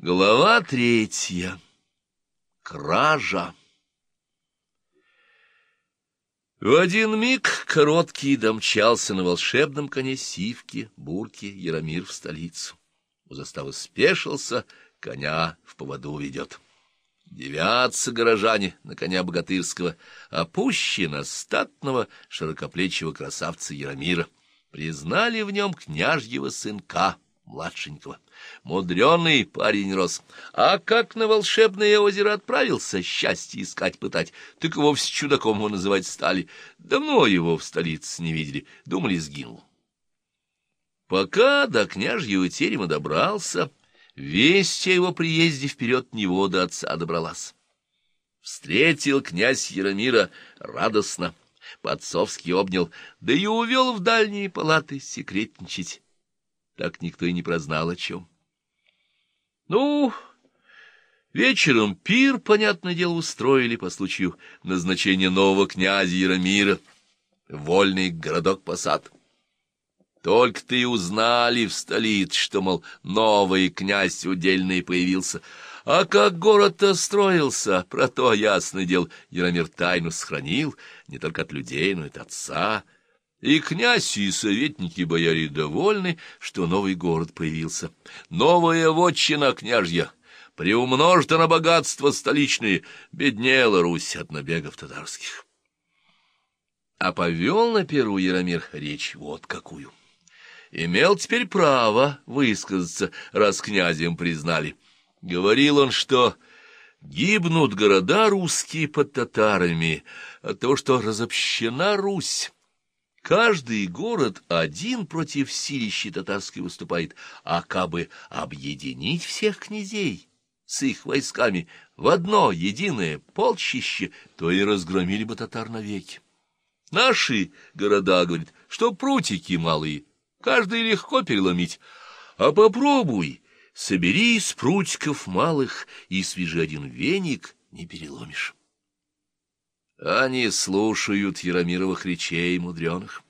Глава третья. Кража. В один миг короткий домчался на волшебном коне Сивки, Бурки, Яромир в столицу. У заставы спешился, коня в поводу ведет. Девятся горожане на коня богатырского, опущено статного широкоплечего красавца Яромира. Признали в нем княжьего сынка — младшенького. Мудреный парень рос. А как на волшебное озеро отправился счастье искать пытать, так вовсе чудаком его называть стали. Давно его в столице не видели, думали, сгинул. Пока до княжьего терема добрался, весть о его приезде вперед него до отца добралась. Встретил князь Яромира радостно, по-отцовски обнял, да и увел в дальние палаты секретничать так никто и не прознал о чем. Ну, вечером пир, понятное дело, устроили по случаю назначения нового князя Яромира, вольный городок Посад. Только-то и узнали в столице, что, мол, новый князь удельный появился. А как город-то строился, про то, ясное дело, Яромир тайну сохранил, не только от людей, но и от отца — и князь, и советники бояре довольны, что новый город появился. Новая вотчина княжья, приумножена на богатства столичные, беднела Русь от набегов татарских. А повел на Перу Яромир речь вот какую. Имел теперь право высказаться, раз князем признали. Говорил он, что гибнут города русские под татарами, а то, что разобщена Русь, Каждый город один против силищи татарской выступает, а кабы объединить всех князей с их войсками в одно единое полчище, то и разгромили бы татар навеки. Наши города, говорит, что прутики малые, каждый легко переломить, а попробуй, собери из прутиков малых и свяжи один веник, не переломишь. Они слушают Яромировых речей мудреных.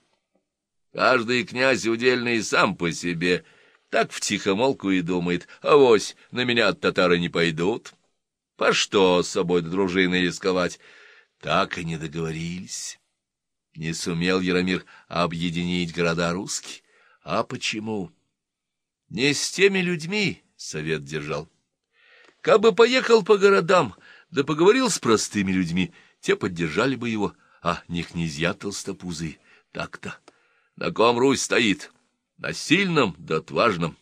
Каждый князь удельный сам по себе, так втихомолку и думает, авось на меня татары не пойдут. По что с собой дружины рисковать? Так и не договорились. Не сумел Яромир объединить города русские. А почему? Не с теми людьми совет держал. Кабы поехал по городам, да поговорил с простыми людьми — те поддержали бы его, а не князья толстопузы. Так-то. На ком Русь стоит? На сильном да отважном,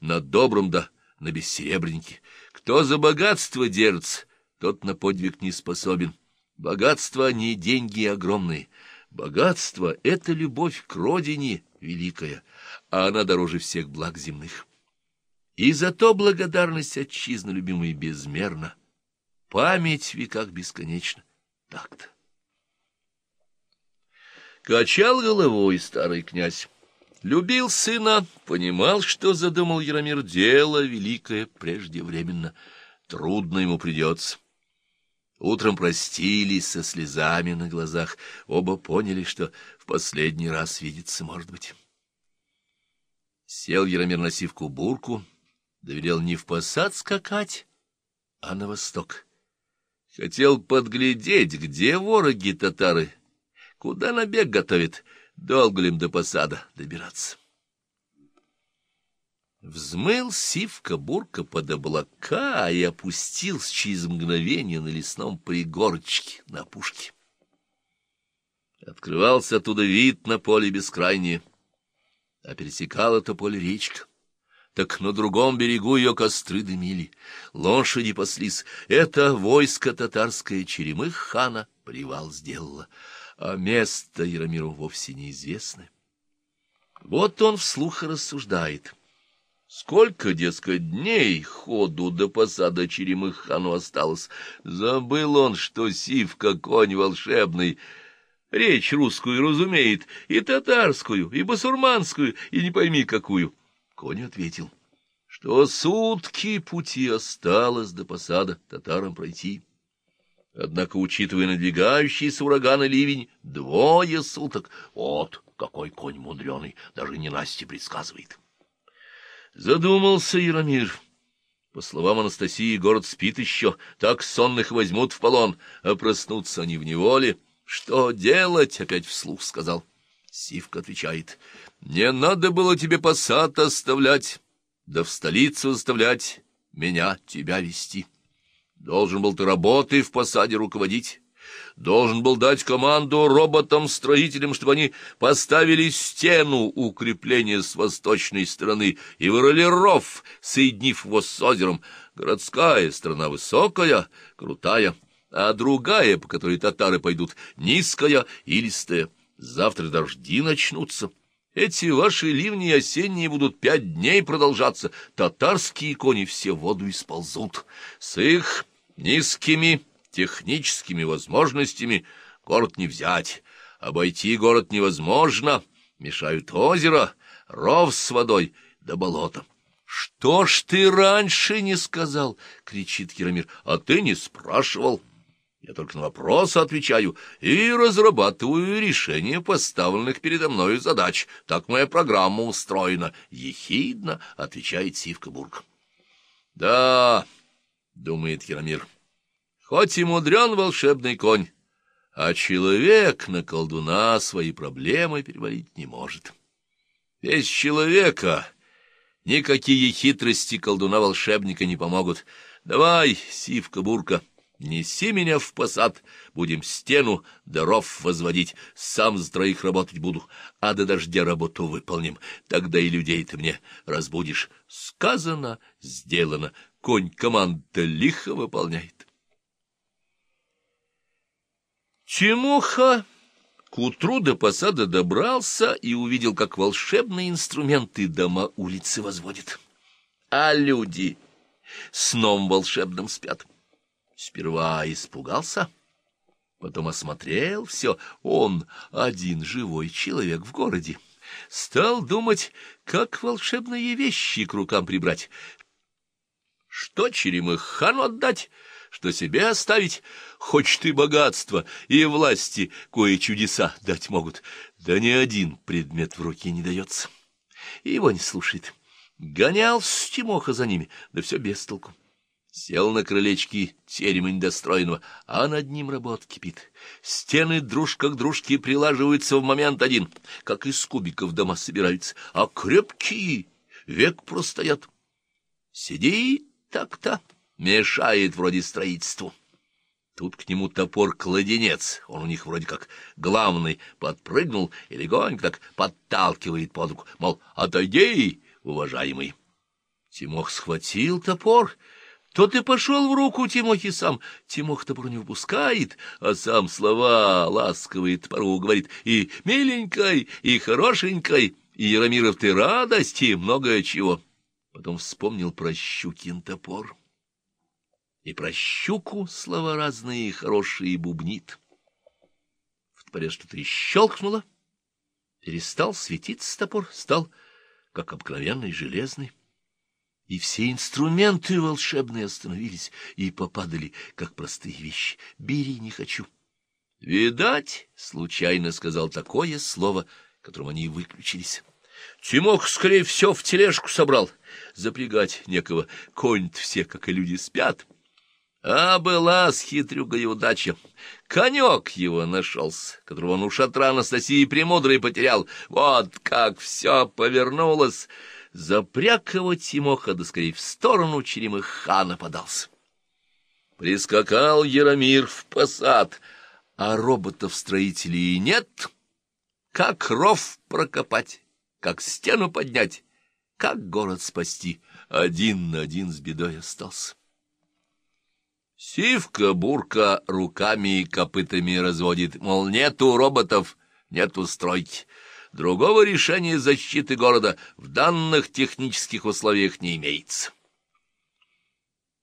на добром да на бессеребреннике. Кто за богатство держится, тот на подвиг не способен. Богатство не деньги огромные. Богатство — это любовь к родине великая, а она дороже всех благ земных. И зато благодарность отчизны любимой безмерна, память в веках бесконечна так-то. Качал головой старый князь. Любил сына, понимал, что задумал Яромир дело великое преждевременно. Трудно ему придется. Утром простились со слезами на глазах. Оба поняли, что в последний раз видеться, может быть. Сел Яромир на сивку-бурку, доверял не в посад скакать, а на восток. Хотел подглядеть, где вороги татары, куда набег готовит, долго ли им до посада добираться. Взмыл сивка-бурка под облака и опустился через мгновение на лесном пригорочке на опушке. Открывался оттуда вид на поле бескрайнее, а пересекал это поле речка так на другом берегу ее костры дымили, лошади паслись. Это войско татарское Черемых хана привал сделало, а место Яромиру вовсе неизвестно. Вот он вслух рассуждает. Сколько, дескать, дней ходу до посада Черемых хану осталось. Забыл он, что Сивка конь волшебный — Речь русскую разумеет, и татарскую, и басурманскую, и не пойми какую. Конь ответил, что сутки пути осталось до посада татарам пройти. Однако, учитывая надвигающийся ураган и ливень, двое суток, вот какой конь мудреный, даже не Насте предсказывает. Задумался Яромир. По словам Анастасии, город спит еще, так сонных возьмут в полон, а проснутся они в неволе. Что делать? — опять вслух сказал. Сивка отвечает. — Не надо было тебе посад оставлять, да в столицу заставлять меня, тебя вести. Должен был ты работой в посаде руководить. Должен был дать команду роботам-строителям, чтобы они поставили стену укрепления с восточной стороны и вырыли ров, соединив его с озером. Городская страна высокая, крутая, а другая, по которой татары пойдут, низкая и листая. Завтра дожди начнутся. Эти ваши ливни осенние будут пять дней продолжаться. Татарские кони все в воду исползут. С их низкими техническими возможностями город не взять. Обойти город невозможно. Мешают озеро, ров с водой да болото. — Что ж ты раньше не сказал? — кричит Яромир. — А ты не спрашивал. Я только на вопросы отвечаю и разрабатываю решение поставленных передо мною задач. Так моя программа устроена. Ехидно отвечает Сивка Бург. — Да, — думает Яромир, — Хоть и мудрен волшебный конь, а человек на колдуна свои проблемы перевалить не может. Без человека никакие хитрости колдуна-волшебника не помогут. Давай, сивка-бурка, неси меня в посад, будем стену даров возводить, сам с троих работать буду, а до дождя работу выполним, тогда и людей ты мне разбудишь. Сказано, сделано, конь команда лихо выполняет. Чемуха к утру до посада добрался и увидел, как волшебные инструменты дома улицы возводят. А люди сном волшебным спят. Сперва испугался, потом осмотрел все. Он один живой человек в городе. Стал думать, как волшебные вещи к рукам прибрать. Что Черемыхану отдать — что себе оставить, хочет и богатство, и власти кое чудеса дать могут, да ни один предмет в руки не дается. Его не слушает. Гонял Тимоха за ними, да все без толку. Сел на крылечки терема недостроенного, а над ним работа кипит. Стены дружка к дружке прилаживаются в момент один, как из кубиков дома собираются, а крепкие век простоят. Сиди так-то мешает вроде строительству. Тут к нему топор-кладенец, он у них вроде как главный, подпрыгнул и легонько так подталкивает под руку, мол, отойди, уважаемый. Тимох схватил топор, тот и пошел в руку Тимохи сам. Тимох топор не выпускает, а сам слова ласковые топору говорит и миленькой, и хорошенькой, и Яромиров ты радость, и многое чего. Потом вспомнил про Щукин топор и про щуку слова разные хорошие бубнит. В топоре что-то щелкнуло, перестал светиться топор, стал как обыкновенный железный. И все инструменты волшебные остановились и попадали, как простые вещи. «Бери, не хочу». «Видать», — случайно сказал такое слово, которым они и выключились. Тимох, скорее всего, в тележку собрал. Запрягать некого. Конь-то все, как и люди, спят. А была с хитрюгой удача. Конек его нашелся, которого он у шатра Анастасии Премудрой потерял. Вот как все повернулось. Запряг его Тимоха, да скорее в сторону Черемыха подался. Прискакал Яромир в посад, а роботов-строителей нет. Как ров прокопать, как стену поднять, как город спасти. Один на один с бедой остался. Сивка-бурка руками и копытами разводит, мол, нету роботов, нету стройки. Другого решения защиты города в данных технических условиях не имеется.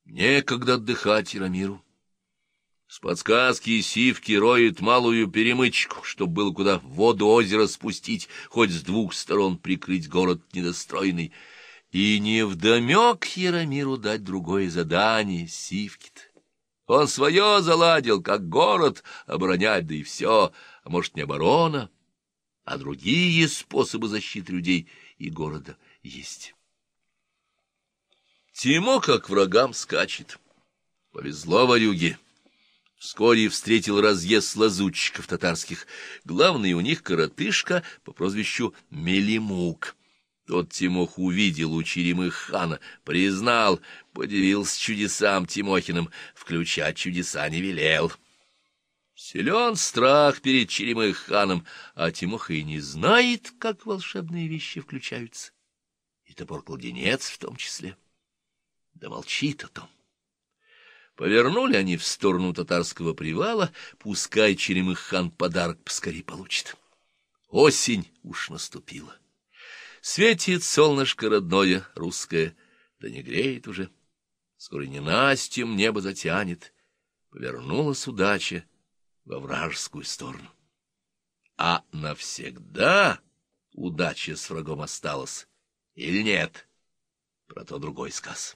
Некогда отдыхать Ирамиру. С подсказки Сивки роет малую перемычку, чтобы было куда воду озера спустить, хоть с двух сторон прикрыть город недостроенный. И невдомек Яромиру дать другое задание Сивке-то. Он свое заладил, как город оборонять, да и все. А может, не оборона, а другие способы защиты людей и города есть. Тимо, как врагам, скачет. Повезло Варюге. Вскоре встретил разъезд лазутчиков татарских. Главный у них коротышка по прозвищу Мелимук. Тот Тимох увидел у Черемых хана, признал, подивился чудесам Тимохиным, включать чудеса не велел. Силен страх перед Черемых ханом, а Тимоха и не знает, как волшебные вещи включаются. И топор-кладенец в том числе. Да молчит о том. Повернули они в сторону татарского привала, пускай Черемых хан подарок поскорей получит. Осень уж наступила. Светит солнышко родное, русское, да не греет уже. Скоро ненастьем небо затянет. Повернулась удача во вражескую сторону. А навсегда удача с врагом осталась или нет? Про то другой сказ.